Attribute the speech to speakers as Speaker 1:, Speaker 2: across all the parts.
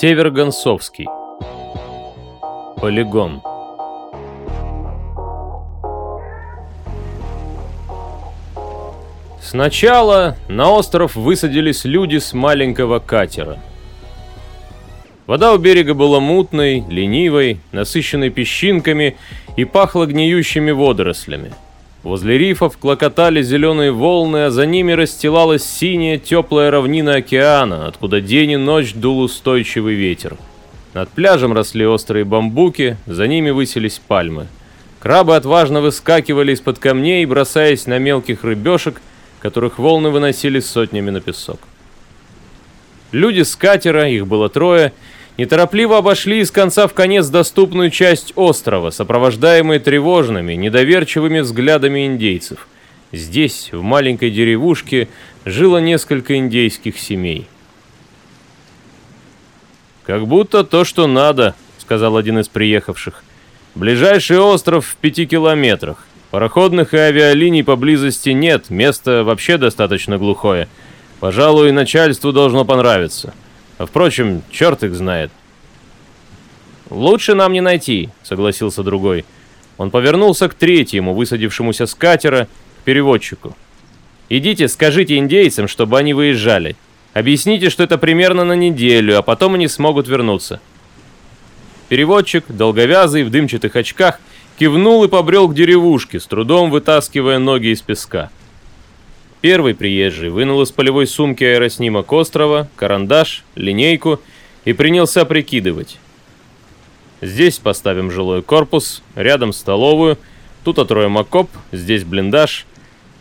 Speaker 1: Север-Гонцовский. Полигон. Сначала на остров высадились люди с маленького катера. Вода у берега была мутной, ленивой, насыщенной песчинками и пахла гниющими водорослями. Возле рифов клокотали зеленые волны, а за ними расстилалась синяя теплая равнина океана, откуда день и ночь дул устойчивый ветер. Над пляжем росли острые бамбуки, за ними высились пальмы. Крабы отважно выскакивали из-под камней, бросаясь на мелких рыбешек, которых волны выносили сотнями на песок. Люди с катера, их было трое, неторопливо обошли из конца в конец доступную часть острова, сопровождаемые тревожными, недоверчивыми взглядами индейцев. Здесь, в маленькой деревушке, жило несколько индейских семей. «Как будто то, что надо», — сказал один из приехавших. «Ближайший остров в пяти километрах. Пароходных и авиалиний поблизости нет, место вообще достаточно глухое. Пожалуй, начальству должно понравиться. А впрочем, черт их знает. «Лучше нам не найти», — согласился другой. Он повернулся к третьему, высадившемуся с катера, к переводчику. «Идите, скажите индейцам, чтобы они выезжали. Объясните, что это примерно на неделю, а потом они смогут вернуться». Переводчик, долговязый, в дымчатых очках, кивнул и побрел к деревушке, с трудом вытаскивая ноги из песка. Первый приезжий вынул из полевой сумки аэроснимок острова, карандаш, линейку и принялся прикидывать. Здесь поставим жилой корпус, рядом столовую, тут отроем окоп, здесь блиндаж.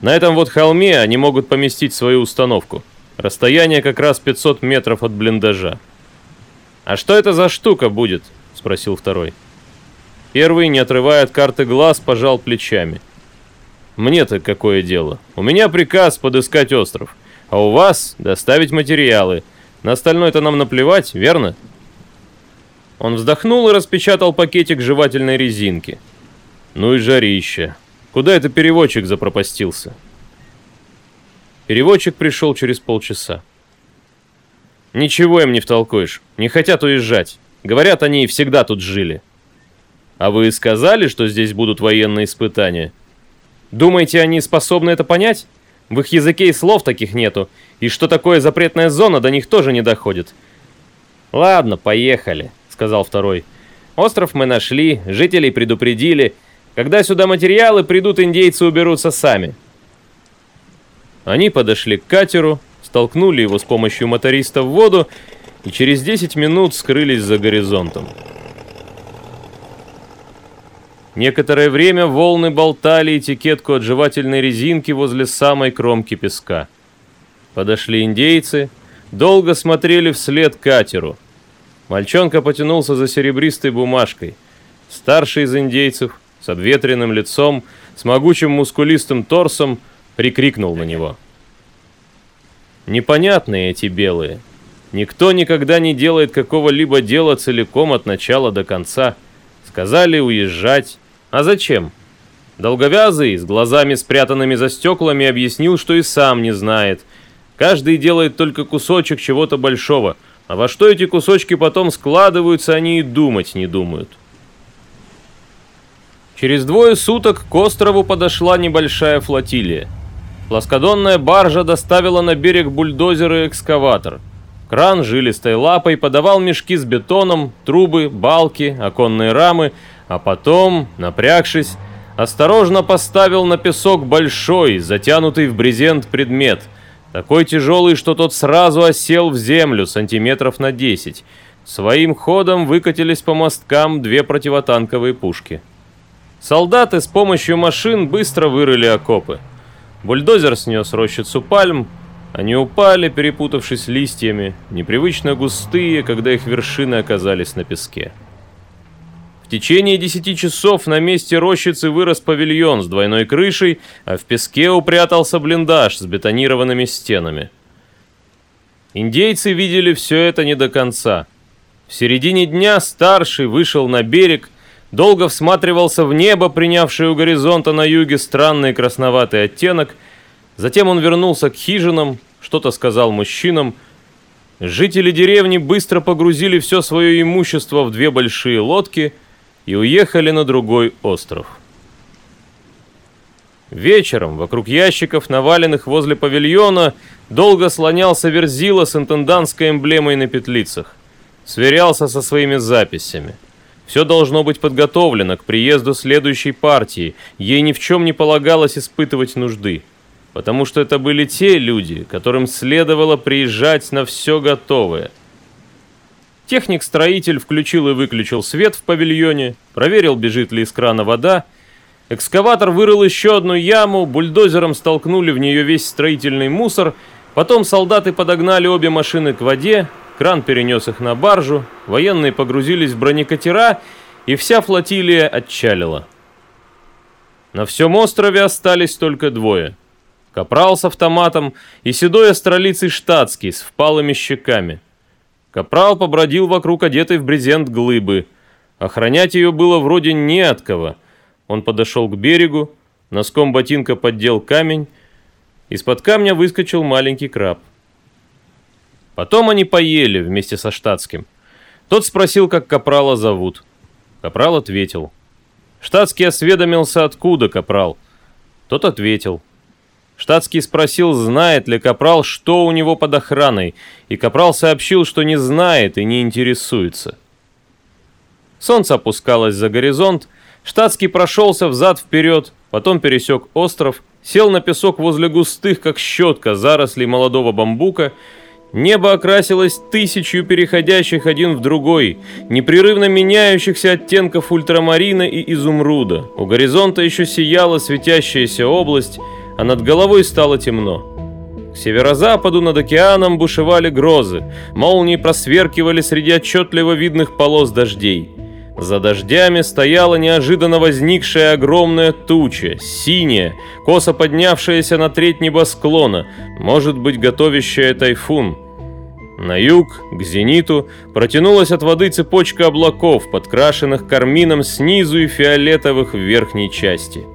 Speaker 1: На этом вот холме они могут поместить свою установку. Расстояние как раз 500 метров от блиндажа. «А что это за штука будет?» – спросил второй. Первый, не отрывая от карты глаз, пожал плечами – мне-то какое дело? У меня приказ подыскать остров, а у вас доставить материалы. На остальное-то нам наплевать, верно? Он вздохнул и распечатал пакетик жевательной резинки. Ну и жарище. Куда это переводчик запропастился? Переводчик пришел через полчаса. Ничего им не втолкуешь. Не хотят уезжать. Говорят, они всегда тут жили. А вы сказали, что здесь будут военные испытания? Думаете, они способны это понять? В их языке и слов таких нету, и что такое запретная зона до них тоже не доходит. «Ладно, поехали», — сказал второй. «Остров мы нашли, жителей предупредили. Когда сюда материалы придут, индейцы уберутся сами». Они подошли к катеру, столкнули его с помощью моториста в воду и через 10 минут скрылись за горизонтом. Некоторое время волны болтали этикетку от жевательной резинки возле самой кромки песка. Подошли индейцы, долго смотрели вслед катеру. Мальчонка потянулся за серебристой бумажкой. Старший из индейцев, с обветренным лицом, с могучим мускулистым торсом, прикрикнул на него. Непонятные эти белые. Никто никогда не делает какого-либо дела целиком от начала до конца. Сказали уезжать, а зачем? Долговязый, с глазами спрятанными за стеклами, объяснил, что и сам не знает. Каждый делает только кусочек чего-то большого, а во что эти кусочки потом складываются, они и думать не думают. Через двое суток к острову подошла небольшая флотилия. Плоскодонная баржа доставила на берег бульдозер и экскаватор. Кран жилистой лапой подавал мешки с бетоном, трубы, балки, оконные рамы, а потом, напрягшись, осторожно поставил на песок большой, затянутый в брезент предмет, такой тяжелый, что тот сразу осел в землю сантиметров на 10. Своим ходом выкатились по мосткам две противотанковые пушки. Солдаты с помощью машин быстро вырыли окопы. Бульдозер снес рощицу пальм, они упали, перепутавшись листьями, непривычно густые, когда их вершины оказались на песке течение 10 часов на месте рощицы вырос павильон с двойной крышей, а в песке упрятался блиндаж с бетонированными стенами. Индейцы видели все это не до конца. В середине дня старший вышел на берег, долго всматривался в небо, принявшее у горизонта на юге странный красноватый оттенок, затем он вернулся к хижинам, что-то сказал мужчинам, жители деревни быстро погрузили все свое имущество в две большие лодки и уехали на другой остров. Вечером вокруг ящиков, наваленных возле павильона, долго слонялся Верзила с интендантской эмблемой на петлицах. Сверялся со своими записями. Все должно быть подготовлено к приезду следующей партии, ей ни в чем не полагалось испытывать нужды. Потому что это были те люди, которым следовало приезжать на все готовое. Техник-строитель включил и выключил свет в павильоне, проверил, бежит ли из крана вода, Экскаватор вырыл еще одну яму, бульдозером столкнули в нее весь строительный мусор, потом солдаты подогнали обе машины к воде, кран перенес их на баржу, военные погрузились в бронекатера, и вся флотилия отчалила. На всем острове остались только двое. Капрал с автоматом и седой астролицей штатский с впалыми щеками. Капрал побродил вокруг одетой в брезент глыбы. Охранять ее было вроде не от кого — он подошел к берегу, носком ботинка поддел камень, из-под камня выскочил маленький краб. Потом они поели вместе со штатским. Тот спросил, как Капрала зовут. Капрал ответил. Штатский осведомился, откуда Капрал. Тот ответил. Штатский спросил, знает ли Капрал, что у него под охраной, и Капрал сообщил, что не знает и не интересуется. Солнце опускалось за горизонт, Штатский прошелся взад-вперед, потом пересек остров, сел на песок возле густых, как щетка, зарослей молодого бамбука. Небо окрасилось тысячью переходящих один в другой, непрерывно меняющихся оттенков ультрамарина и изумруда. У горизонта еще сияла светящаяся область, а над головой стало темно. К северо-западу над океаном бушевали грозы, молнии просверкивали среди отчетливо видных полос дождей. За дождями стояла неожиданно возникшая огромная туча, синяя, косо поднявшаяся на треть небосклона, может быть, готовящая тайфун. На юг, к зениту, протянулась от воды цепочка облаков, подкрашенных кармином снизу и фиолетовых в верхней части.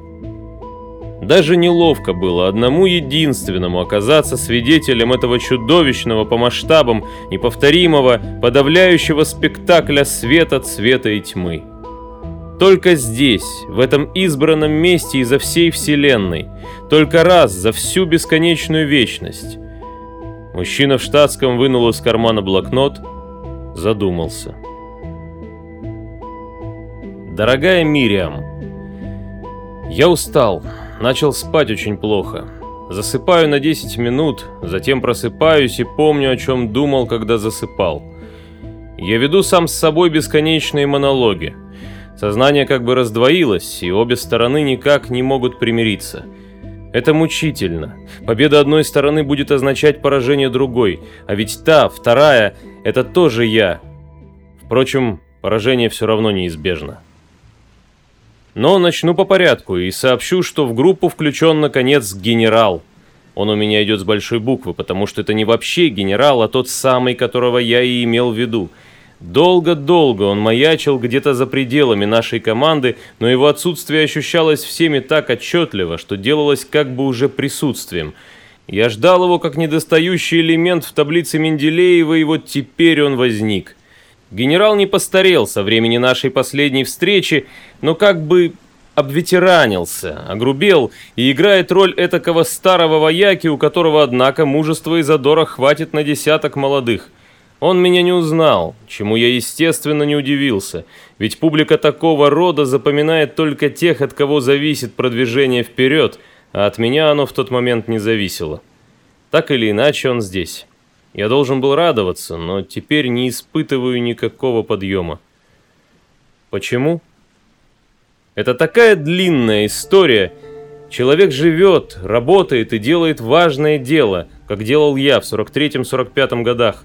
Speaker 1: Даже неловко было одному единственному оказаться свидетелем этого чудовищного по масштабам, неповторимого, подавляющего спектакля света, цвета и тьмы. Только здесь, в этом избранном месте изо всей вселенной, только раз за всю бесконечную вечность. Мужчина в штатском вынул из кармана блокнот, задумался. Дорогая Мириам, я устал. Начал спать очень плохо. Засыпаю на 10 минут, затем просыпаюсь и помню, о чем думал, когда засыпал. Я веду сам с собой бесконечные монологи. Сознание как бы раздвоилось, и обе стороны никак не могут примириться. Это мучительно. Победа одной стороны будет означать поражение другой, а ведь та, вторая, это тоже я. Впрочем, поражение все равно неизбежно. Но начну по порядку и сообщу, что в группу включен, наконец, генерал. Он у меня идет с большой буквы, потому что это не вообще генерал, а тот самый, которого я и имел в виду. Долго-долго он маячил где-то за пределами нашей команды, но его отсутствие ощущалось всеми так отчетливо, что делалось как бы уже присутствием. Я ждал его как недостающий элемент в таблице Менделеева, и вот теперь он возник. Генерал не постарел со времени нашей последней встречи, но как бы обветеранился, огрубел и играет роль этакого старого вояки, у которого, однако, мужества и задора хватит на десяток молодых. Он меня не узнал, чему я, естественно, не удивился, ведь публика такого рода запоминает только тех, от кого зависит продвижение вперед, а от меня оно в тот момент не зависело. Так или иначе он здесь. Я должен был радоваться, но теперь не испытываю никакого подъема. Почему? Это такая длинная история. Человек живет, работает и делает важное дело, как делал я в 43-45 годах.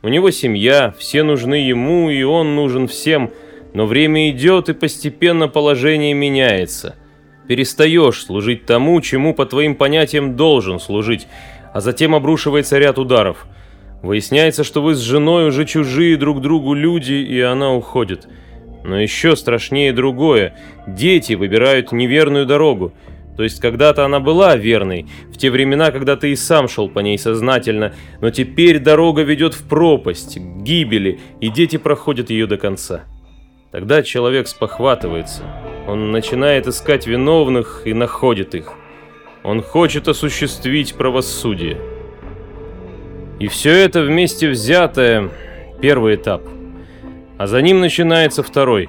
Speaker 1: У него семья, все нужны ему, и он нужен всем, но время идет, и постепенно положение меняется. Перестаешь служить тому, чему по твоим понятиям должен служить, а затем обрушивается ряд ударов – Выясняется, что вы с женой уже чужие друг другу люди, и она уходит. Но еще страшнее другое. Дети выбирают неверную дорогу. То есть когда-то она была верной, в те времена, когда ты и сам шел по ней сознательно, но теперь дорога ведет в пропасть, к гибели, и дети проходят ее до конца. Тогда человек спохватывается. Он начинает искать виновных и находит их. Он хочет осуществить правосудие. И все это вместе взятое – первый этап. А за ним начинается второй.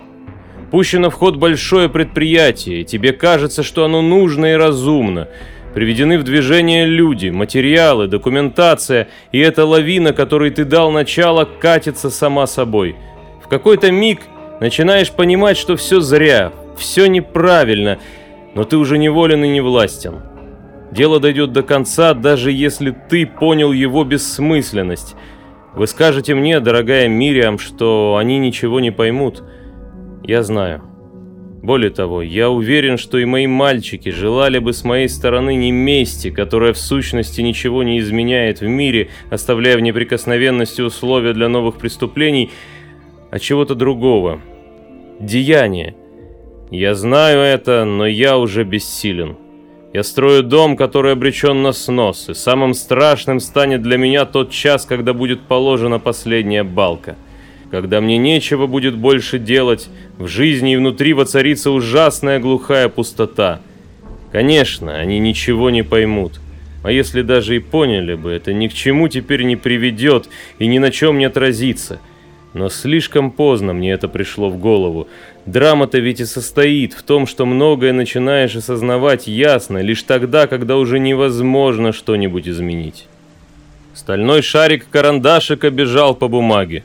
Speaker 1: Пущено в ход большое предприятие, тебе кажется, что оно нужно и разумно. Приведены в движение люди, материалы, документация, и эта лавина, которой ты дал начало, катится сама собой. В какой-то миг начинаешь понимать, что все зря, все неправильно, но ты уже неволен и не властен. Дело дойдет до конца, даже если ты понял его бессмысленность. Вы скажете мне, дорогая Мириам, что они ничего не поймут. Я знаю. Более того, я уверен, что и мои мальчики желали бы с моей стороны не мести, которая в сущности ничего не изменяет в мире, оставляя в неприкосновенности условия для новых преступлений, а чего-то другого. Деяния. Я знаю это, но я уже бессилен. Я строю дом, который обречен на снос, и самым страшным станет для меня тот час, когда будет положена последняя балка. Когда мне нечего будет больше делать, в жизни и внутри воцарится ужасная глухая пустота. Конечно, они ничего не поймут. А если даже и поняли бы, это ни к чему теперь не приведет и ни на чем не отразится. Но слишком поздно мне это пришло в голову. Драма-то ведь и состоит в том, что многое начинаешь осознавать ясно лишь тогда, когда уже невозможно что-нибудь изменить. Стальной шарик карандашика бежал по бумаге.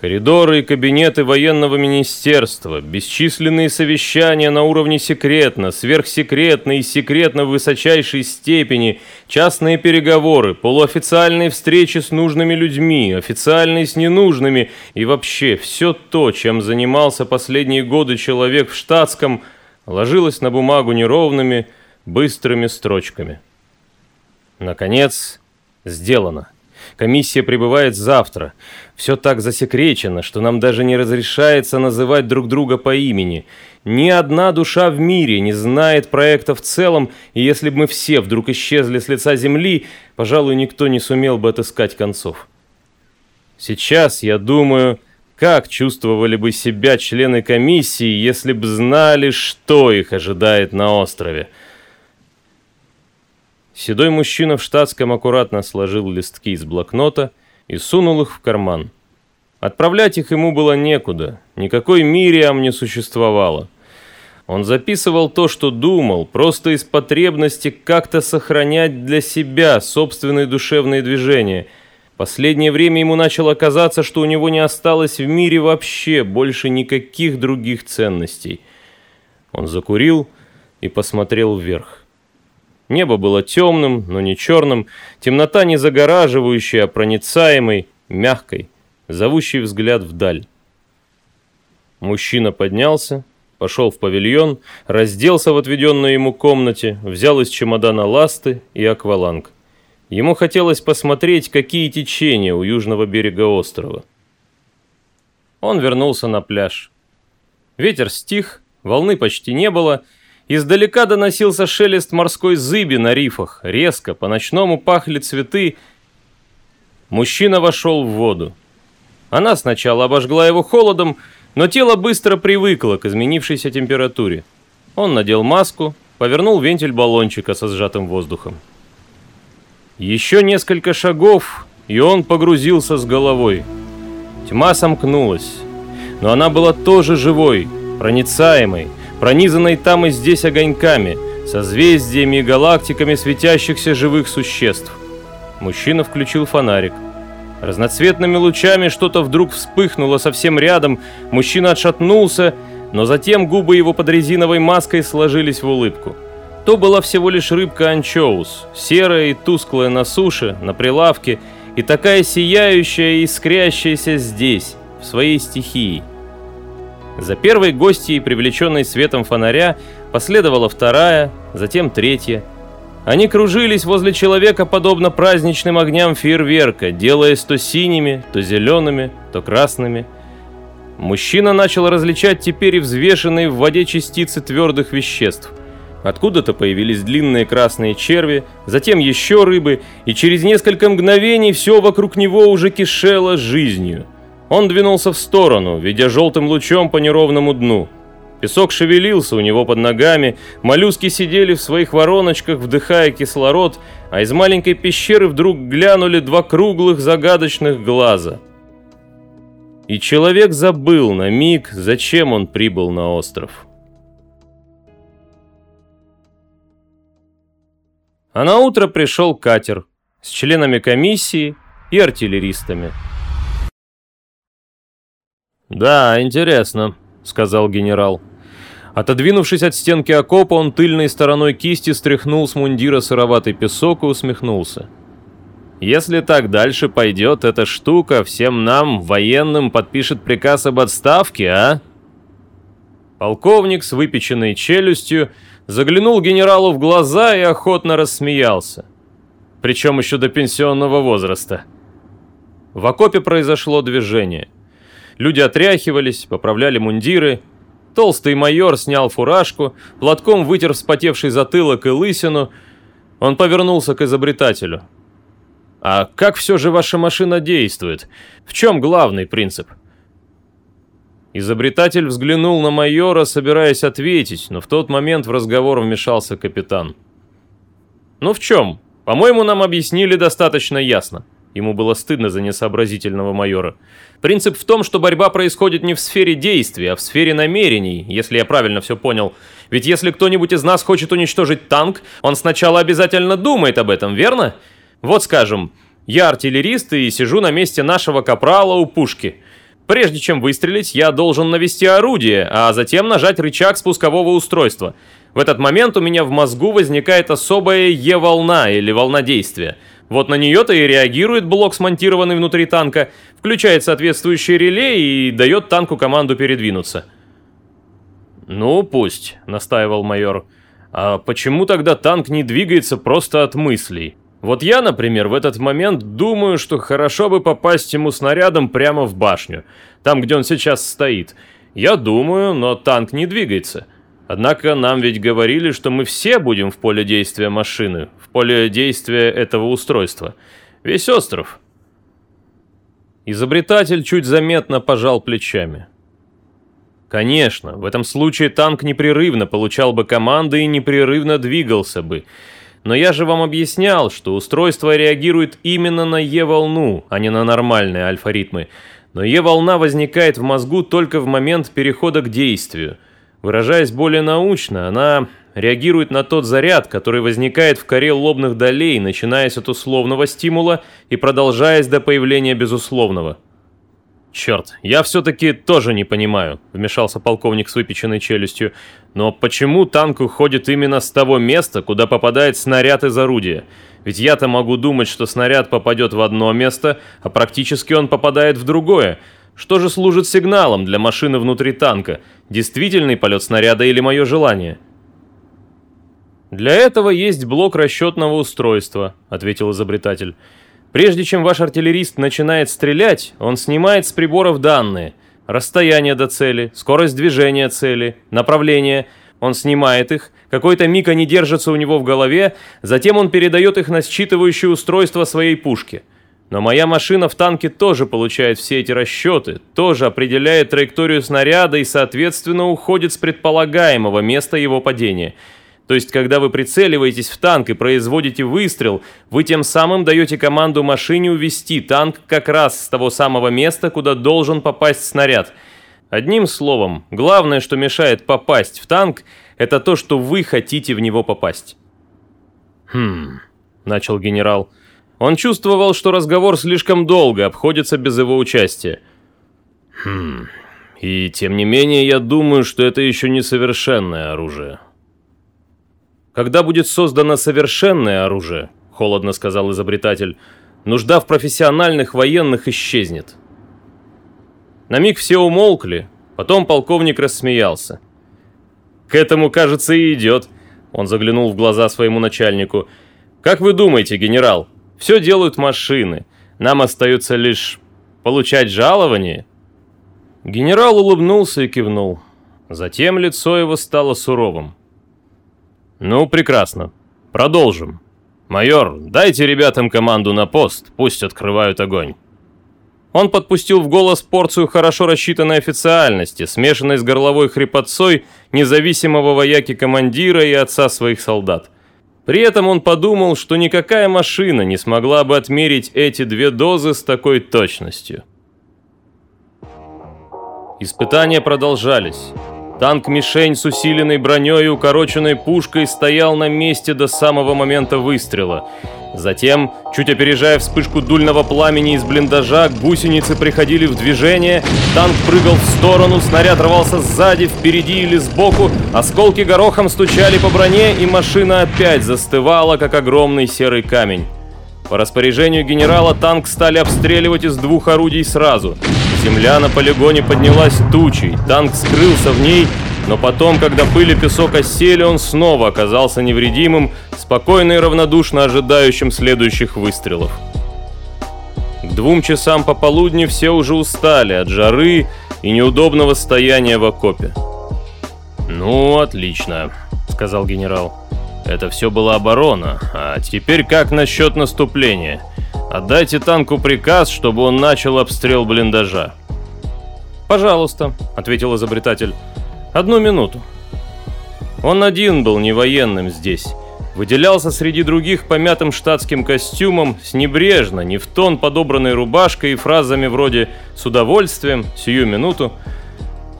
Speaker 1: Коридоры и кабинеты военного министерства, бесчисленные совещания на уровне секретно, сверхсекретно и секретно в высочайшей степени, частные переговоры, полуофициальные встречи с нужными людьми, официальные с ненужными и вообще все то, чем занимался последние годы человек в штатском, ложилось на бумагу неровными, быстрыми строчками. Наконец, сделано. Комиссия прибывает завтра. Все так засекречено, что нам даже не разрешается называть друг друга по имени. Ни одна душа в мире не знает проекта в целом, и если бы мы все вдруг исчезли с лица земли, пожалуй, никто не сумел бы отыскать концов. Сейчас, я думаю, как чувствовали бы себя члены комиссии, если бы знали, что их ожидает на острове. Седой мужчина в штатском аккуратно сложил листки из блокнота и сунул их в карман. Отправлять их ему было некуда, никакой Мириам не существовало. Он записывал то, что думал, просто из потребности как-то сохранять для себя собственные душевные движения. Последнее время ему начало казаться, что у него не осталось в мире вообще больше никаких других ценностей. Он закурил и посмотрел вверх. Небо было темным, но не черным, темнота не загораживающая, а проницаемой, мягкой, зовущий взгляд вдаль. Мужчина поднялся, пошел в павильон, разделся в отведенной ему комнате, взял из чемодана ласты и акваланг. Ему хотелось посмотреть, какие течения у южного берега острова. Он вернулся на пляж. Ветер стих, волны почти не было, Издалека доносился шелест морской зыби на рифах. Резко, по-ночному пахли цветы. Мужчина вошел в воду. Она сначала обожгла его холодом, но тело быстро привыкло к изменившейся температуре. Он надел маску, повернул вентиль баллончика со сжатым воздухом. Еще несколько шагов, и он погрузился с головой. Тьма сомкнулась, но она была тоже живой, проницаемой, пронизанной там и здесь огоньками, созвездиями и галактиками светящихся живых существ. Мужчина включил фонарик. Разноцветными лучами что-то вдруг вспыхнуло совсем рядом, мужчина отшатнулся, но затем губы его под резиновой маской сложились в улыбку. То была всего лишь рыбка анчоус, серая и тусклая на суше, на прилавке, и такая сияющая и искрящаяся здесь, в своей стихии. За первой гостьей, привлеченной светом фонаря, последовала вторая, затем третья. Они кружились возле человека, подобно праздничным огням фейерверка, делаясь то синими, то зелеными, то красными. Мужчина начал различать теперь и взвешенные в воде частицы твердых веществ. Откуда-то появились длинные красные черви, затем еще рыбы, и через несколько мгновений все вокруг него уже кишело жизнью. Он двинулся в сторону, ведя желтым лучом по неровному дну. Песок шевелился у него под ногами, моллюски сидели в своих вороночках, вдыхая кислород, а из маленькой пещеры вдруг глянули два круглых загадочных глаза. И человек забыл на миг, зачем он прибыл на остров. А на утро пришел катер с членами комиссии и артиллеристами. «Да, интересно», — сказал генерал. Отодвинувшись от стенки окопа, он тыльной стороной кисти стряхнул с мундира сыроватый песок и усмехнулся. «Если так дальше пойдет, эта штука всем нам, военным, подпишет приказ об отставке, а?» Полковник с выпеченной челюстью заглянул генералу в глаза и охотно рассмеялся. Причем еще до пенсионного возраста. В окопе произошло движение. Люди отряхивались, поправляли мундиры. Толстый майор снял фуражку, платком вытер вспотевший затылок и лысину. Он повернулся к изобретателю. «А как все же ваша машина действует? В чем главный принцип?» Изобретатель взглянул на майора, собираясь ответить, но в тот момент в разговор вмешался капитан. «Ну в чем? По-моему, нам объяснили достаточно ясно». Ему было стыдно за несообразительного майора. «Принцип в том, что борьба происходит не в сфере действий, а в сфере намерений, если я правильно все понял. Ведь если кто-нибудь из нас хочет уничтожить танк, он сначала обязательно думает об этом, верно? Вот скажем, я артиллерист и сижу на месте нашего капрала у пушки». Прежде чем выстрелить, я должен навести орудие, а затем нажать рычаг спускового устройства. В этот момент у меня в мозгу возникает особая Е-волна или волна действия. Вот на нее-то и реагирует блок, смонтированный внутри танка, включает соответствующее реле и дает танку команду передвинуться. «Ну, пусть», — настаивал майор. «А почему тогда танк не двигается просто от мыслей?» Вот я, например, в этот момент думаю, что хорошо бы попасть ему снарядом прямо в башню, там, где он сейчас стоит. Я думаю, но танк не двигается. Однако нам ведь говорили, что мы все будем в поле действия машины, в поле действия этого устройства. Весь остров. Изобретатель чуть заметно пожал плечами. Конечно, в этом случае танк непрерывно получал бы команды и непрерывно двигался бы. Но я же вам объяснял, что устройство реагирует именно на Е-волну, а не на нормальные альфа-ритмы. Но Е-волна возникает в мозгу только в момент перехода к действию. Выражаясь более научно, она реагирует на тот заряд, который возникает в коре лобных долей, начинаясь от условного стимула и продолжаясь до появления безусловного. «Черт, я все-таки тоже не понимаю», — вмешался полковник с выпеченной челюстью. «Но почему танк уходит именно с того места, куда попадает снаряд из орудия? Ведь я-то могу думать, что снаряд попадет в одно место, а практически он попадает в другое. Что же служит сигналом для машины внутри танка? Действительный полет снаряда или мое желание?» «Для этого есть блок расчетного устройства», — ответил изобретатель. Прежде чем ваш артиллерист начинает стрелять, он снимает с приборов данные. Расстояние до цели, скорость движения цели, направление. Он снимает их, какой-то миг они держатся у него в голове, затем он передает их на считывающее устройство своей пушки. Но моя машина в танке тоже получает все эти расчеты, тоже определяет траекторию снаряда и, соответственно, уходит с предполагаемого места его падения – то есть, когда вы прицеливаетесь в танк и производите выстрел, вы тем самым даете команду машине увести танк как раз с того самого места, куда должен попасть снаряд. Одним словом, главное, что мешает попасть в танк, это то, что вы хотите в него попасть. «Хм...» — начал генерал. Он чувствовал, что разговор слишком долго обходится без его участия. «Хм... И тем не менее, я думаю, что это еще не совершенное оружие». Когда будет создано совершенное оружие, холодно сказал изобретатель, нужда в профессиональных военных исчезнет. На миг все умолкли, потом полковник рассмеялся. К этому, кажется, и идет. Он заглянул в глаза своему начальнику. Как вы думаете, генерал, все делают машины. Нам остается лишь получать жалование? Генерал улыбнулся и кивнул. Затем лицо его стало суровым. Ну, прекрасно. Продолжим. Майор, дайте ребятам команду на пост, пусть открывают огонь. Он подпустил в голос порцию хорошо рассчитанной официальности, смешанной с горловой хрипотцой независимого вояки-командира и отца своих солдат. При этом он подумал, что никакая машина не смогла бы отмерить эти две дозы с такой точностью. Испытания продолжались. Танк-мишень с усиленной броней и укороченной пушкой стоял на месте до самого момента выстрела. Затем, чуть опережая вспышку дульного пламени из блиндажа, гусеницы приходили в движение, танк прыгал в сторону, снаряд рвался сзади, впереди или сбоку, осколки горохом стучали по броне, и машина опять застывала, как огромный серый камень. По распоряжению генерала танк стали обстреливать из двух орудий сразу. Земля на полигоне поднялась тучей, танк скрылся в ней, но потом, когда пыль и песок осели, он снова оказался невредимым, спокойно и равнодушно ожидающим следующих выстрелов. К двум часам пополудни все уже устали от жары и неудобного стояния в окопе. «Ну, отлично», — сказал генерал. Это все была оборона. А теперь как насчет наступления? Отдайте танку приказ, чтобы он начал обстрел блиндажа. «Пожалуйста», — ответил изобретатель. «Одну минуту». Он один был не военным здесь. Выделялся среди других помятым штатским костюмом, с небрежно, не в тон подобранной рубашкой и фразами вроде «с удовольствием», «сию минуту»,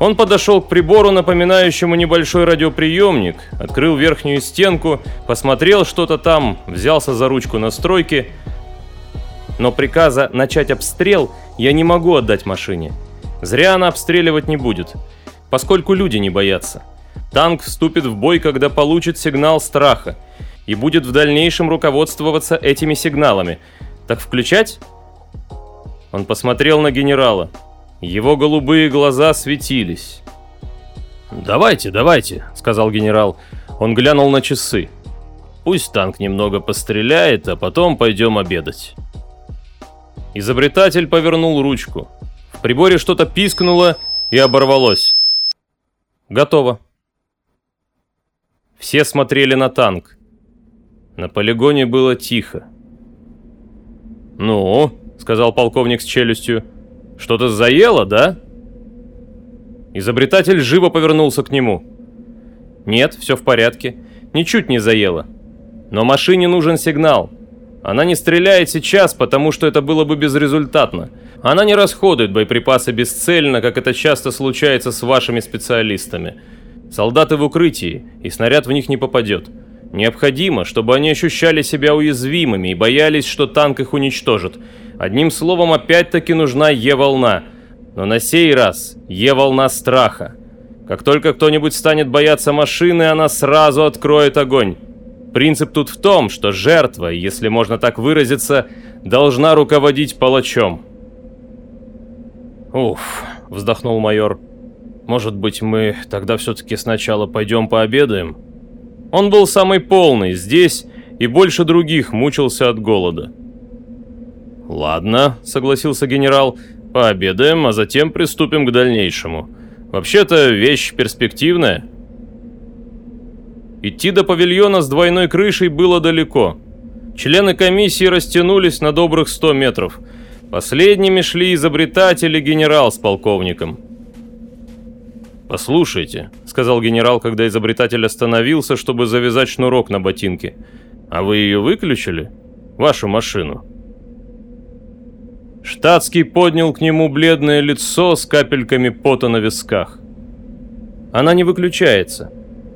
Speaker 1: он подошел к прибору, напоминающему небольшой радиоприемник, открыл верхнюю стенку, посмотрел что-то там, взялся за ручку настройки. Но приказа начать обстрел я не могу отдать машине. Зря она обстреливать не будет, поскольку люди не боятся. Танк вступит в бой, когда получит сигнал страха, и будет в дальнейшем руководствоваться этими сигналами. Так включать? Он посмотрел на генерала. Его голубые глаза светились. «Давайте, давайте», — сказал генерал. Он глянул на часы. «Пусть танк немного постреляет, а потом пойдем обедать». Изобретатель повернул ручку. В приборе что-то пискнуло и оборвалось. «Готово». Все смотрели на танк. На полигоне было тихо. «Ну», — сказал полковник с челюстью, — что-то заело, да?» Изобретатель живо повернулся к нему. «Нет, все в порядке. Ничуть не заело. Но машине нужен сигнал. Она не стреляет сейчас, потому что это было бы безрезультатно. Она не расходует боеприпасы бесцельно, как это часто случается с вашими специалистами. Солдаты в укрытии, и снаряд в них не попадет. Необходимо, чтобы они ощущали себя уязвимыми и боялись, что танк их уничтожит. Одним словом, опять-таки нужна Е-волна. Но на сей раз Е-волна страха. Как только кто-нибудь станет бояться машины, она сразу откроет огонь. Принцип тут в том, что жертва, если можно так выразиться, должна руководить палачом. «Уф», — вздохнул майор. «Может быть, мы тогда все-таки сначала пойдем пообедаем?» Он был самый полный здесь и больше других мучился от голода. «Ладно», — согласился генерал, — «пообедаем, а затем приступим к дальнейшему. Вообще-то вещь перспективная». Идти до павильона с двойной крышей было далеко. Члены комиссии растянулись на добрых 100 метров. Последними шли изобретатель и генерал с полковником. «Послушайте», — сказал генерал, когда изобретатель остановился, чтобы завязать шнурок на ботинке. «А вы ее выключили? Вашу машину?» Штатский поднял к нему бледное лицо с капельками пота на висках. Она не выключается.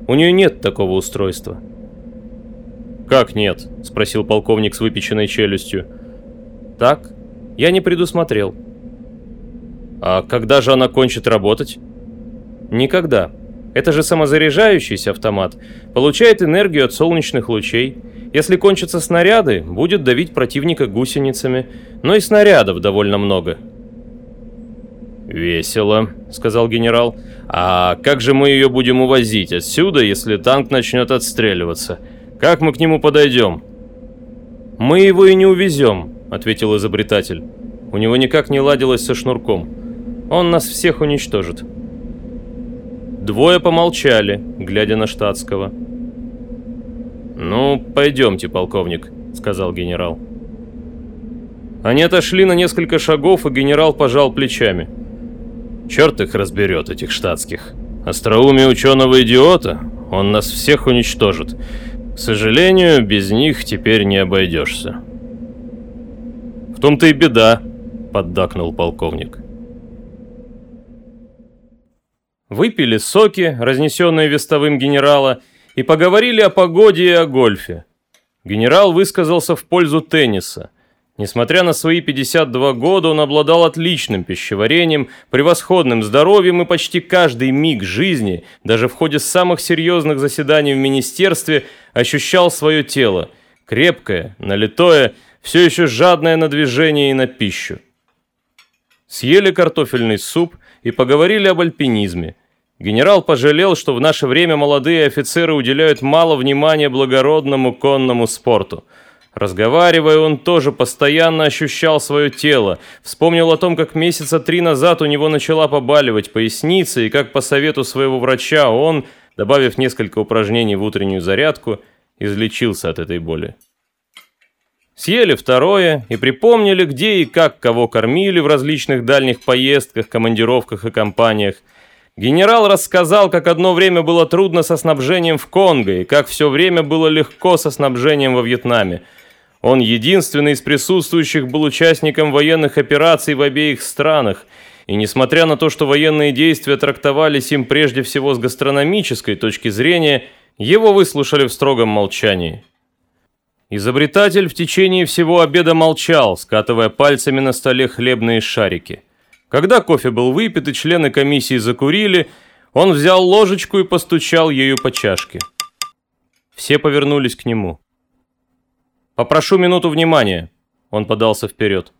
Speaker 1: У нее нет такого устройства. «Как нет?» – спросил полковник с выпеченной челюстью. «Так, я не предусмотрел». «А когда же она кончит работать?» «Никогда. Это же самозаряжающийся автомат. Получает энергию от солнечных лучей. Если кончатся снаряды, будет давить противника гусеницами, но и снарядов довольно много. «Весело», — сказал генерал. «А как же мы ее будем увозить отсюда, если танк начнет отстреливаться? Как мы к нему подойдем?» «Мы его и не увезем», — ответил изобретатель. У него никак не ладилось со шнурком. «Он нас всех уничтожит». Двое помолчали, глядя на штатского. «Ну, пойдемте, полковник», — сказал генерал. Они отошли на несколько шагов, и генерал пожал плечами. «Черт их разберет, этих штатских. Остроумие ученого-идиота, он нас всех уничтожит. К сожалению, без них теперь не обойдешься». «В том-то и беда», — поддакнул полковник. Выпили соки, разнесенные вестовым генерала, и поговорили о погоде и о гольфе. Генерал высказался в пользу тенниса. Несмотря на свои 52 года, он обладал отличным пищеварением, превосходным здоровьем и почти каждый миг жизни, даже в ходе самых серьезных заседаний в министерстве, ощущал свое тело, крепкое, налитое, все еще жадное на движение и на пищу. Съели картофельный суп и поговорили об альпинизме – Генерал пожалел, что в наше время молодые офицеры уделяют мало внимания благородному конному спорту. Разговаривая, он тоже постоянно ощущал свое тело, вспомнил о том, как месяца три назад у него начала побаливать поясница, и как по совету своего врача он, добавив несколько упражнений в утреннюю зарядку, излечился от этой боли. Съели второе и припомнили, где и как кого кормили в различных дальних поездках, командировках и компаниях – Генерал рассказал, как одно время было трудно со снабжением в Конго и как все время было легко со снабжением во Вьетнаме. Он единственный из присутствующих был участником военных операций в обеих странах, и несмотря на то, что военные действия трактовались им прежде всего с гастрономической точки зрения, его выслушали в строгом молчании. Изобретатель в течение всего обеда молчал, скатывая пальцами на столе хлебные шарики. Когда кофе был выпит и члены комиссии закурили, он взял ложечку и постучал ею по чашке. Все повернулись к нему. «Попрошу минуту внимания», — он подался вперед.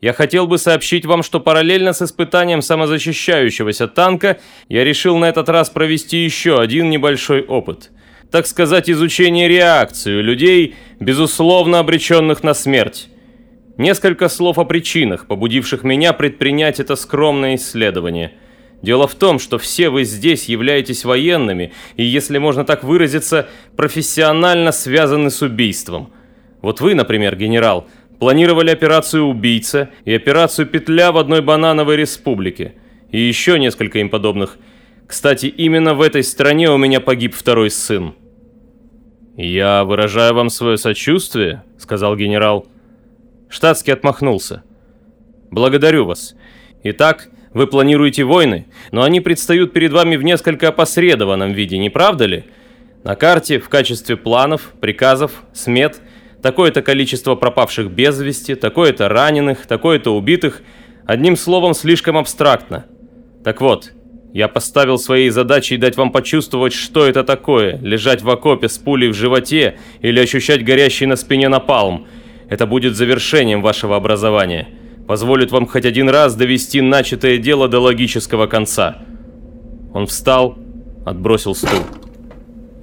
Speaker 1: «Я хотел бы сообщить вам, что параллельно с испытанием самозащищающегося танка я решил на этот раз провести еще один небольшой опыт. Так сказать, изучение реакции людей, безусловно обреченных на смерть. Несколько слов о причинах, побудивших меня предпринять это скромное исследование. Дело в том, что все вы здесь являетесь военными и, если можно так выразиться, профессионально связаны с убийством. Вот вы, например, генерал, планировали операцию «Убийца» и операцию «Петля» в одной банановой республике. И еще несколько им подобных. Кстати, именно в этой стране у меня погиб второй сын. «Я выражаю вам свое сочувствие», — сказал генерал, — Штатский отмахнулся. «Благодарю вас. Итак, вы планируете войны, но они предстают перед вами в несколько опосредованном виде, не правда ли? На карте в качестве планов, приказов, смет, такое-то количество пропавших без вести, такое-то раненых, такое-то убитых, одним словом, слишком абстрактно. Так вот, я поставил своей задачей дать вам почувствовать, что это такое, лежать в окопе с пулей в животе или ощущать горящий на спине напалм – это будет завершением вашего образования. Позволит вам хоть один раз довести начатое дело до логического конца. Он встал, отбросил стул.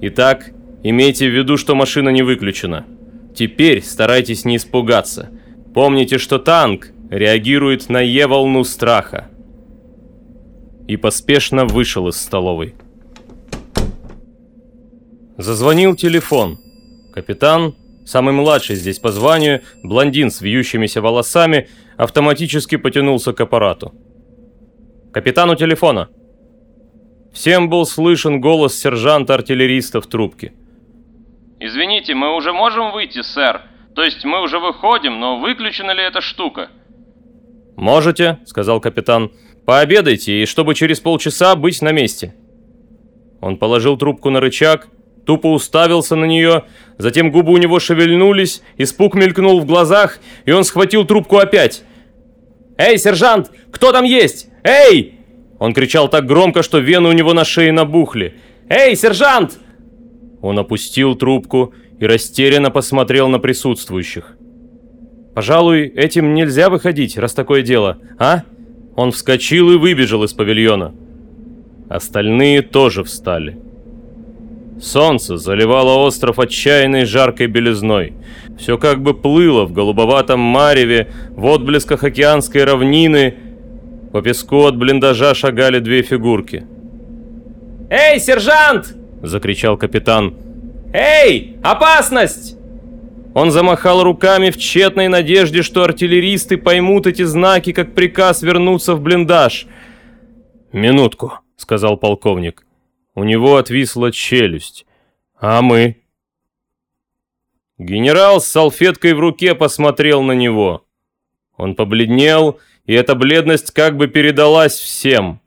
Speaker 1: Итак, имейте в виду, что машина не выключена. Теперь старайтесь не испугаться. Помните, что танк реагирует на Е-волну страха. И поспешно вышел из столовой. Зазвонил телефон. Капитан Самый младший здесь по званию, блондин с вьющимися волосами, автоматически потянулся к аппарату. «Капитану телефона!» Всем был слышен голос сержанта-артиллериста в трубке.
Speaker 2: «Извините, мы уже можем выйти, сэр? То есть мы уже выходим, но выключена ли эта штука?»
Speaker 1: «Можете», — сказал капитан. «Пообедайте, и чтобы через полчаса быть на месте». Он положил трубку на рычаг, тупо уставился на нее, затем губы у него шевельнулись, испуг мелькнул в глазах, и он схватил трубку опять. «Эй, сержант, кто там есть? Эй!» Он кричал так громко, что вены у него на шее набухли. «Эй, сержант!» Он опустил трубку и растерянно посмотрел на присутствующих. «Пожалуй, этим нельзя выходить, раз такое дело, а?» Он вскочил и выбежал из павильона. Остальные тоже встали. Солнце заливало остров отчаянной жаркой белизной. Все как бы плыло в голубоватом мареве, в отблесках океанской равнины. По песку от блиндажа шагали две фигурки.
Speaker 2: «Эй, сержант!»
Speaker 1: – закричал капитан. «Эй, опасность!» Он замахал руками в тщетной надежде, что артиллеристы поймут эти знаки как приказ вернуться в блиндаж. «Минутку», — сказал полковник. У него отвисла челюсть. «А мы?» Генерал с салфеткой в руке посмотрел на него. Он побледнел, и эта бледность как бы передалась всем.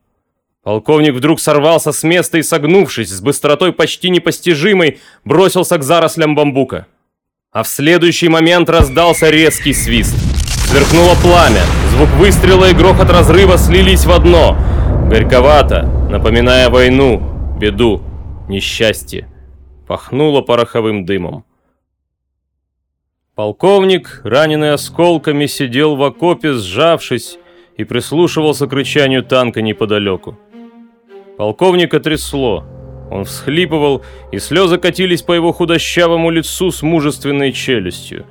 Speaker 1: Полковник вдруг сорвался с места и, согнувшись, с быстротой почти непостижимой, бросился к зарослям бамбука. А в следующий момент раздался резкий свист. Сверкнуло пламя, звук выстрела и грохот разрыва слились в одно. Горьковато, напоминая войну, беду, несчастье. Пахнуло пороховым дымом. Полковник, раненый осколками, сидел в окопе, сжавшись, и прислушивался к рычанию танка неподалеку. Полковника трясло. Он всхлипывал, и слезы катились по его худощавому лицу с мужественной челюстью.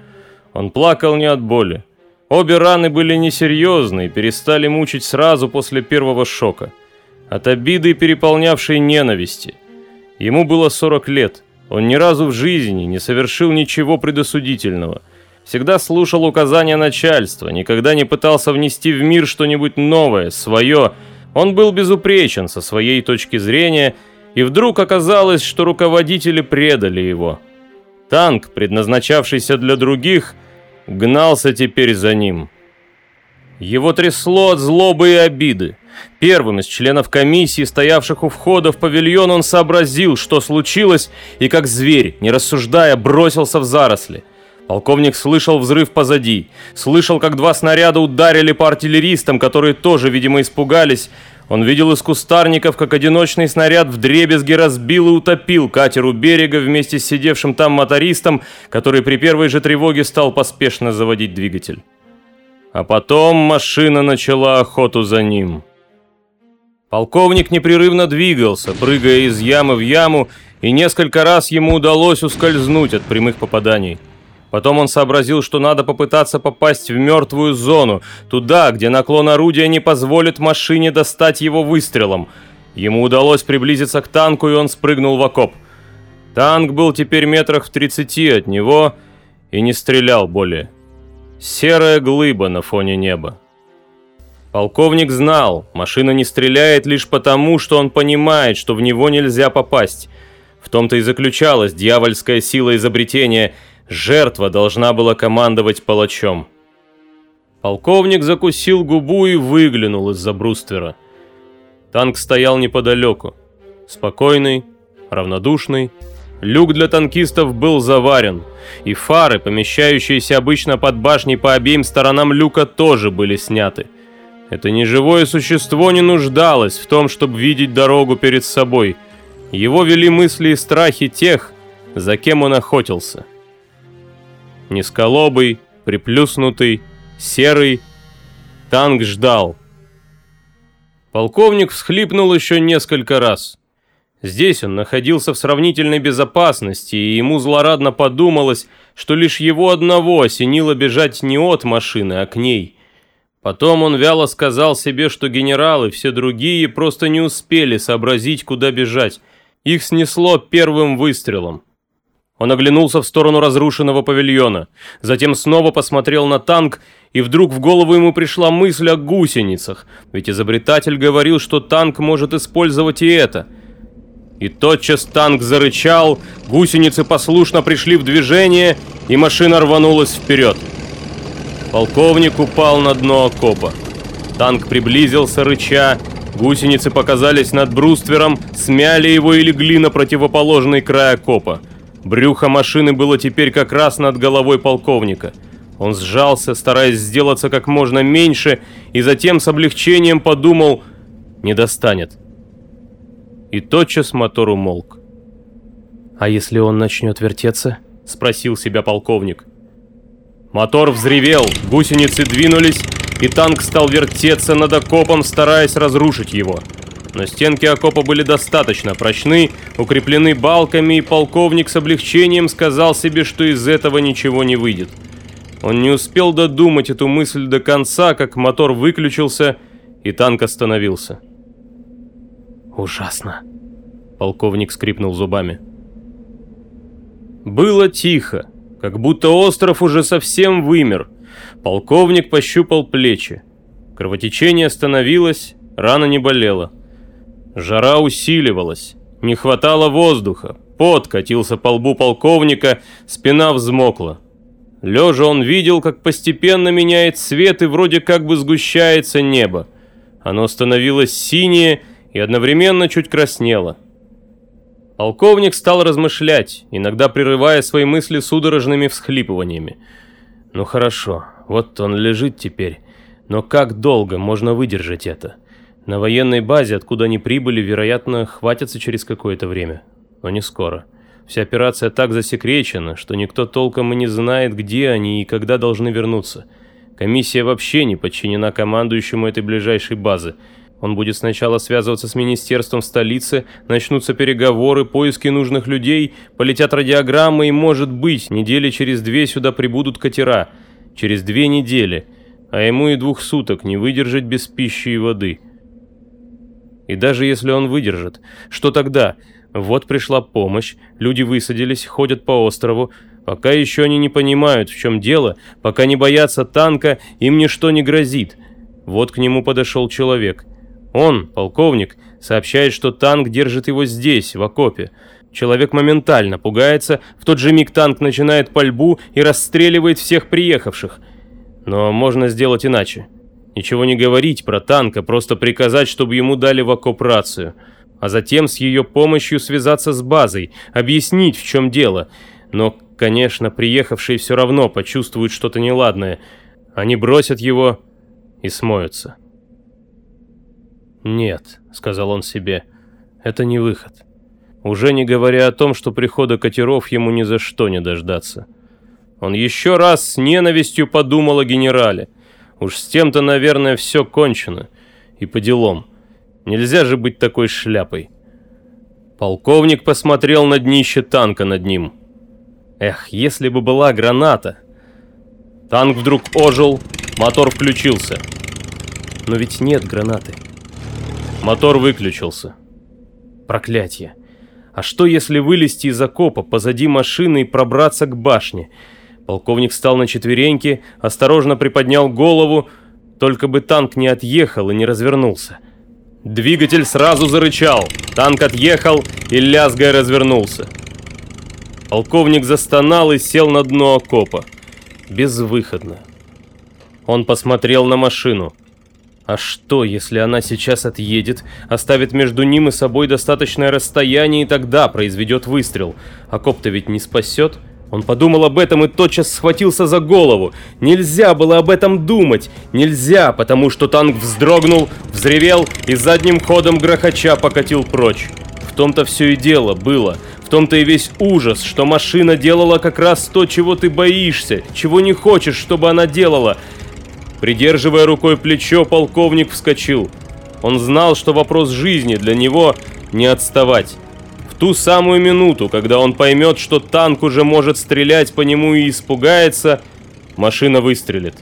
Speaker 1: Он плакал не от боли. Обе раны были несерьезные, перестали мучить сразу после первого шока. От обиды, переполнявшей ненависти. Ему было 40 лет. Он ни разу в жизни не совершил ничего предосудительного. Всегда слушал указания начальства, никогда не пытался внести в мир что-нибудь новое, свое. Он был безупречен со своей точки зрения, и вдруг оказалось, что руководители предали его. Танк, предназначавшийся для других, гнался теперь за ним. Его трясло от злобы и обиды. Первым из членов комиссии, стоявших у входа в павильон, он сообразил, что случилось, и как зверь, не рассуждая, бросился в заросли. Полковник слышал взрыв позади, слышал, как два снаряда ударили по артиллеристам, которые тоже, видимо, испугались. Он видел из кустарников, как одиночный снаряд вдребезги разбил и утопил катер у берега вместе с сидевшим там мотористом, который при первой же тревоге стал поспешно заводить двигатель. А потом машина начала охоту за ним. Полковник непрерывно двигался, прыгая из ямы в яму, и несколько раз ему удалось ускользнуть от прямых попаданий. Потом он сообразил, что надо попытаться попасть в мертвую зону, туда, где наклон орудия не позволит машине достать его выстрелом. Ему удалось приблизиться к танку, и он спрыгнул в окоп. Танк был теперь метрах в 30 от него и не стрелял более. Серая глыба на фоне неба. Полковник знал, машина не стреляет лишь потому, что он понимает, что в него нельзя попасть. В том-то и заключалась дьявольская сила изобретения. Жертва должна была командовать палачом. Полковник закусил губу и выглянул из-за бруствера. Танк стоял неподалеку. Спокойный, равнодушный. Люк для танкистов был заварен, и фары, помещающиеся обычно под башней по обеим сторонам люка, тоже были сняты. Это неживое существо не нуждалось в том, чтобы видеть дорогу перед собой. Его вели мысли и страхи тех, за кем он охотился. Низколобый, приплюснутый, серый, танк ждал. Полковник всхлипнул еще несколько раз. Здесь он находился в сравнительной безопасности, и ему злорадно подумалось, что лишь его одного осенило бежать не от машины, а к ней – Потом он вяло сказал себе, что генералы, все другие, просто не успели сообразить, куда бежать. Их снесло первым выстрелом. Он оглянулся в сторону разрушенного павильона, затем снова посмотрел на танк, и вдруг в голову ему пришла мысль о гусеницах, ведь изобретатель говорил, что танк может использовать и это. И тотчас танк зарычал, гусеницы послушно пришли в движение, и машина рванулась вперед. Полковник упал на дно окопа. Танк приблизился, рыча. Гусеницы показались над бруствером, смяли его и легли на противоположный край окопа. Брюхо машины было теперь как раз над головой полковника. Он сжался, стараясь сделаться как можно меньше, и затем с облегчением подумал «не достанет». И тотчас мотор умолк. «А если он начнет вертеться?» — спросил себя полковник. Мотор взревел, гусеницы двинулись, и танк стал вертеться над окопом, стараясь разрушить его. Но стенки окопа были достаточно прочны, укреплены балками, и полковник с облегчением сказал себе, что из этого ничего не выйдет. Он не успел додумать эту мысль до конца, как мотор выключился, и танк остановился. «Ужасно!» — полковник скрипнул зубами. Было тихо, как будто остров уже совсем вымер. Полковник пощупал плечи. Кровотечение остановилось, рана не болела. Жара усиливалась, не хватало воздуха, пот катился по лбу полковника, спина взмокла. Лежа он видел, как постепенно меняет цвет и вроде как бы сгущается небо. Оно становилось синее и одновременно чуть краснело. Полковник стал размышлять, иногда прерывая свои мысли судорожными всхлипываниями. Ну хорошо, вот он лежит теперь, но как долго можно выдержать это? На военной базе, откуда они прибыли, вероятно, хватится через какое-то время, но не скоро. Вся операция так засекречена, что никто толком и не знает, где они и когда должны вернуться. Комиссия вообще не подчинена командующему этой ближайшей базы. Он будет сначала связываться с министерством в столице, начнутся переговоры, поиски нужных людей, полетят радиограммы и, может быть, недели через две сюда прибудут катера. Через две недели. А ему и двух суток не выдержать без пищи и воды. И даже если он выдержит, что тогда? Вот пришла помощь, люди высадились, ходят по острову. Пока еще они не понимают, в чем дело, пока не боятся танка, им ничто не грозит. Вот к нему подошел человек. Он, полковник, сообщает, что танк держит его здесь, в окопе. Человек моментально пугается, в тот же миг танк начинает пальбу и расстреливает всех приехавших. Но можно сделать иначе. Ничего не говорить про танка, просто приказать, чтобы ему дали в окоп рацию а затем с ее помощью связаться с базой, объяснить, в чем дело. Но, конечно, приехавшие все равно почувствуют что-то неладное. Они бросят его и смоются. «Нет», — сказал он себе, — «это не выход». Уже не говоря о том, что прихода катеров ему ни за что не дождаться. Он еще раз с ненавистью подумал о генерале. Уж с тем-то, наверное, все кончено. И по делам. Нельзя же быть такой шляпой. Полковник посмотрел на днище танка над ним. Эх, если бы была граната. Танк вдруг ожил, мотор включился. Но ведь нет гранаты. Мотор выключился. Проклятие. А что если вылезти из окопа позади машины и пробраться к башне? Полковник встал на четвереньки, осторожно приподнял голову, только бы танк не отъехал и не развернулся. Двигатель сразу зарычал, танк отъехал и лязгая развернулся. Полковник застонал и сел на дно окопа. Безвыходно. Он посмотрел на машину. А что, если она сейчас отъедет, оставит между ним и собой достаточное расстояние и тогда произведет выстрел? Окоп-то ведь не спасет? Он подумал об этом и тотчас схватился за голову. Нельзя было об этом думать. Нельзя, потому что танк вздрогнул, взревел и задним ходом грохоча покатил прочь. В том-то все и дело было. В том-то и весь ужас, что машина делала как раз то, чего ты боишься, чего не хочешь, чтобы она делала. Придерживая рукой плечо, полковник вскочил. Он знал, что вопрос жизни для него не отставать ту самую минуту, когда он поймет, что танк уже может стрелять по нему и испугается, машина выстрелит.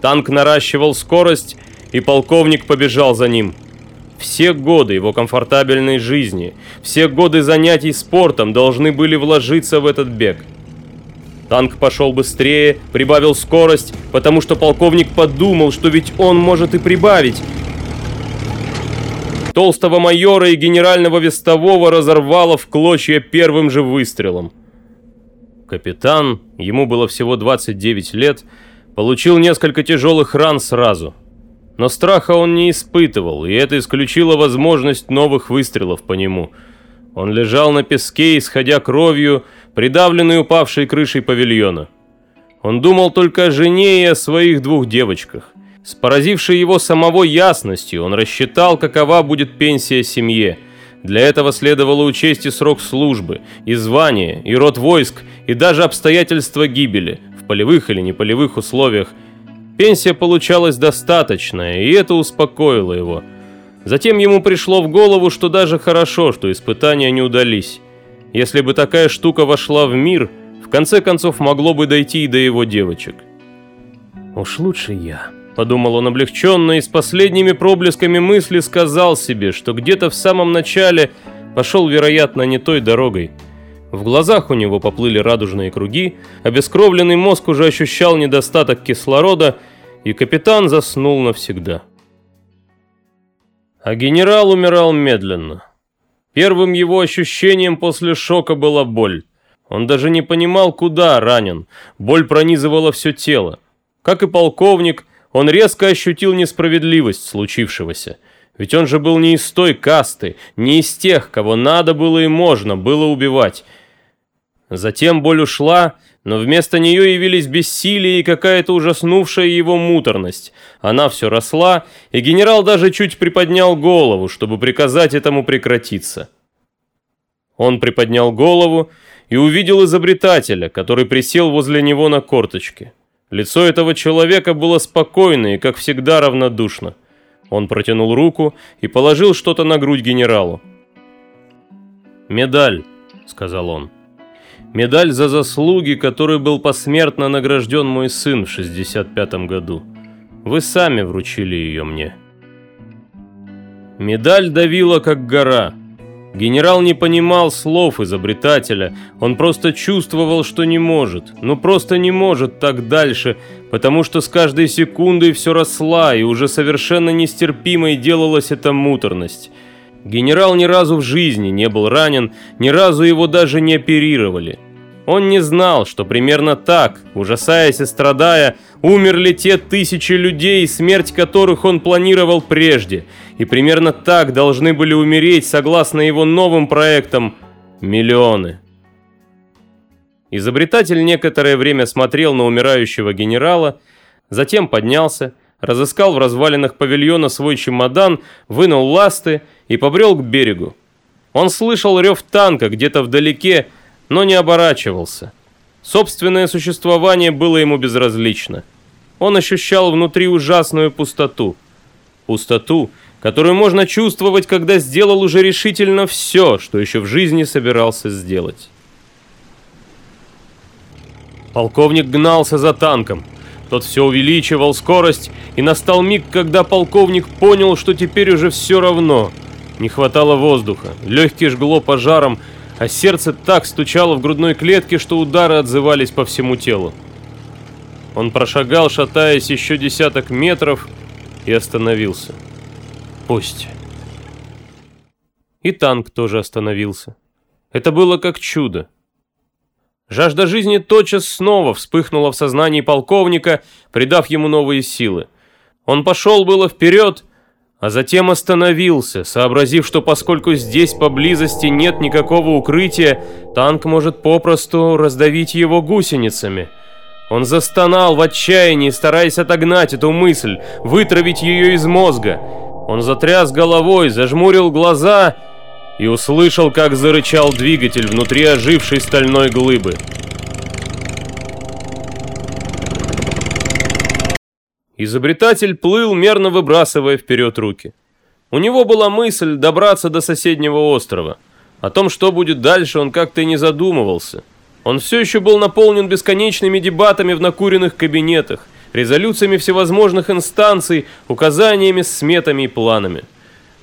Speaker 1: Танк наращивал скорость, и полковник побежал за ним. Все годы его комфортабельной жизни, все годы занятий спортом должны были вложиться в этот бег. Танк пошел быстрее, прибавил скорость, потому что полковник подумал, что ведь он может и прибавить, Толстого майора и генерального вестового разорвало в клочья первым же выстрелом. Капитан, ему было всего 29 лет, получил несколько тяжелых ран сразу. Но страха он не испытывал, и это исключило возможность новых выстрелов по нему. Он лежал на песке, исходя кровью, придавленный упавшей крышей павильона. Он думал только о жене и о своих двух девочках. С поразившей его самого ясностью он рассчитал, какова будет пенсия семье. Для этого следовало учесть и срок службы, и звание, и род войск, и даже обстоятельства гибели, в полевых или неполевых условиях. Пенсия получалась достаточная, и это успокоило его. Затем ему пришло в голову, что даже хорошо, что испытания не удались. Если бы такая штука вошла в мир, в конце концов могло бы дойти и до его девочек. «Уж лучше я», Подумал он облегченно и с последними проблесками мысли сказал себе, что где-то в самом начале пошел, вероятно, не той дорогой. В глазах у него поплыли радужные круги, обескровленный мозг уже ощущал недостаток кислорода, и капитан заснул навсегда. А генерал умирал медленно. Первым его ощущением после шока была боль. Он даже не понимал, куда ранен. Боль пронизывала все тело. Как и полковник, он резко ощутил несправедливость случившегося. Ведь он же был не из той касты, не из тех, кого надо было и можно было убивать. Затем боль ушла, но вместо нее явились бессилие и какая-то ужаснувшая его муторность. Она все росла, и генерал даже чуть приподнял голову, чтобы приказать этому прекратиться. Он приподнял голову и увидел изобретателя, который присел возле него на корточки. Лицо этого человека было спокойно и, как всегда, равнодушно. Он протянул руку и положил что-то на грудь генералу. «Медаль», — сказал он. «Медаль за заслуги, которой был посмертно награжден мой сын в 65 году. Вы сами вручили ее мне». Медаль давила, как гора. Генерал не понимал слов изобретателя, он просто чувствовал, что не может, ну просто не может так дальше, потому что с каждой секундой все росла, и уже совершенно нестерпимой делалась эта муторность. Генерал ни разу в жизни не был ранен, ни разу его даже не оперировали. Он не знал, что примерно так, ужасаясь и страдая, умерли те тысячи людей, смерть которых он планировал прежде, и примерно так должны были умереть, согласно его новым проектам, миллионы. Изобретатель некоторое время смотрел на умирающего генерала, затем поднялся, разыскал в развалинах павильона свой чемодан, вынул ласты и побрел к берегу. Он слышал рев танка где-то вдалеке, но не оборачивался. Собственное существование было ему безразлично. Он ощущал внутри ужасную пустоту. Пустоту, которую можно чувствовать, когда сделал уже решительно все, что еще в жизни собирался сделать. Полковник гнался за танком. Тот все увеличивал скорость, и настал миг, когда полковник понял, что теперь уже все равно. Не хватало воздуха, легкие жгло пожаром, а сердце так стучало в грудной клетке, что удары отзывались по всему телу. Он прошагал, шатаясь еще десяток метров, и остановился. Пусть. И танк тоже остановился. Это было как чудо. Жажда жизни тотчас снова вспыхнула в сознании полковника, придав ему новые силы. Он пошел было вперед, а затем остановился, сообразив, что поскольку здесь поблизости нет никакого укрытия, танк может попросту раздавить его гусеницами. Он застонал в отчаянии, стараясь отогнать эту мысль, вытравить ее из мозга. Он затряс головой, зажмурил глаза и услышал, как зарычал двигатель внутри ожившей стальной глыбы. Изобретатель плыл, мерно выбрасывая вперед руки. У него была мысль добраться до соседнего острова. О том, что будет дальше, он как-то и не задумывался. Он все еще был наполнен бесконечными дебатами в накуренных кабинетах, резолюциями всевозможных инстанций, указаниями, сметами и планами.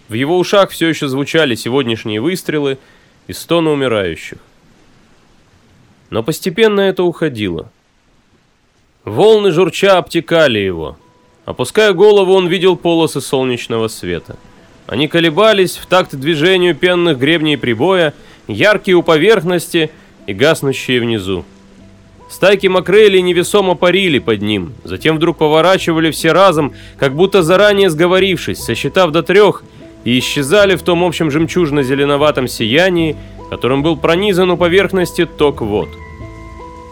Speaker 1: В его ушах все еще звучали сегодняшние выстрелы и стоны умирающих. Но постепенно это уходило. Волны журча обтекали его, Опуская голову, он видел полосы солнечного света. Они колебались в такт движению пенных гребней прибоя, яркие у поверхности и гаснущие внизу. Стайки макрелей невесомо парили под ним, затем вдруг поворачивали все разом, как будто заранее сговорившись, сосчитав до трех, и исчезали в том общем жемчужно-зеленоватом сиянии, которым был пронизан у поверхности ток вод.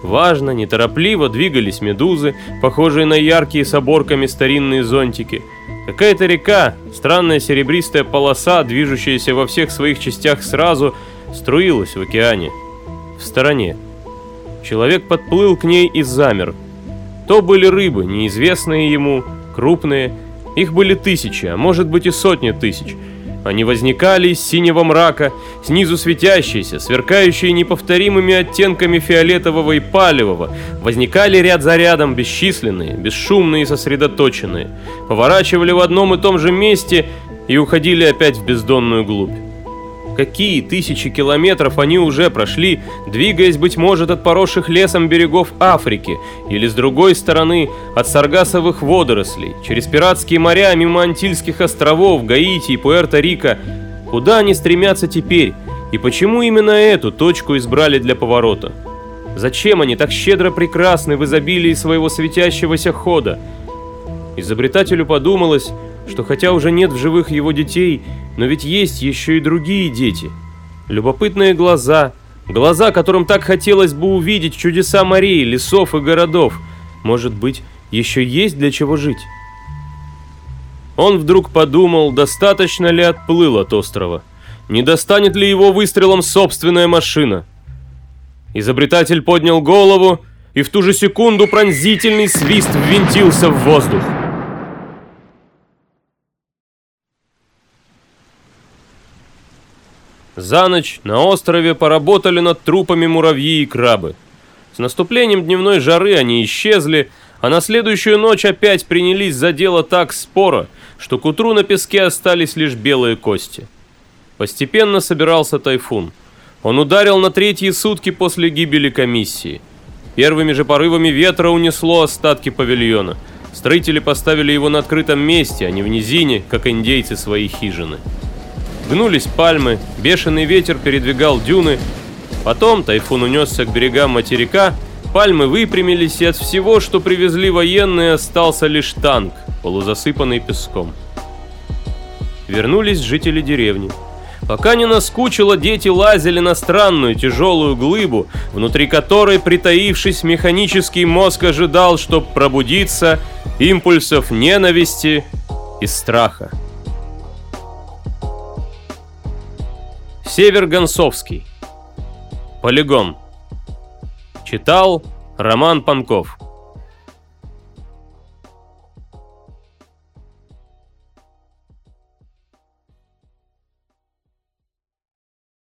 Speaker 1: Важно, неторопливо двигались медузы, похожие на яркие с оборками старинные зонтики. Какая-то река, странная серебристая полоса, движущаяся во всех своих частях сразу, струилась в океане. В стороне. Человек подплыл к ней и замер. То были рыбы, неизвестные ему, крупные. Их были тысячи, а может быть и сотни тысяч – они возникали из синего мрака, снизу светящиеся, сверкающие неповторимыми оттенками фиолетового и палевого, возникали ряд за рядом, бесчисленные, бесшумные и сосредоточенные, поворачивали в одном и том же месте и уходили опять в бездонную глубь. Какие тысячи километров они уже прошли, двигаясь, быть может, от поросших лесом берегов Африки, или с другой стороны, от саргасовых водорослей, через пиратские моря, мимо Антильских островов, Гаити и Пуэрто-Рико. Куда они стремятся теперь, и почему именно эту точку избрали для поворота? Зачем они так щедро прекрасны в изобилии своего светящегося хода? Изобретателю подумалось, что хотя уже нет в живых его детей, но ведь есть еще и другие дети. Любопытные глаза, глаза, которым так хотелось бы увидеть чудеса морей, лесов и городов. Может быть, еще есть для чего жить? Он вдруг подумал, достаточно ли отплыл от острова. Не достанет ли его выстрелом собственная машина? Изобретатель поднял голову, и в ту же секунду пронзительный свист ввинтился в воздух. За ночь на острове поработали над трупами муравьи и крабы. С наступлением дневной жары они исчезли, а на следующую ночь опять принялись за дело так споро, что к утру на песке остались лишь белые кости. Постепенно собирался тайфун. Он ударил на третьи сутки после гибели комиссии. Первыми же порывами ветра унесло остатки павильона. Строители поставили его на открытом месте, а не в низине, как индейцы свои хижины. Гнулись пальмы, бешеный ветер передвигал дюны. Потом тайфун унесся к берегам материка, пальмы выпрямились, и от всего, что привезли военные, остался лишь танк, полузасыпанный песком. Вернулись жители деревни. Пока не наскучило, дети лазили на странную тяжелую глыбу, внутри которой, притаившись, механический мозг ожидал, чтоб пробудиться импульсов ненависти и страха. Север Гонцовский. Полигон. Читал Роман Панков.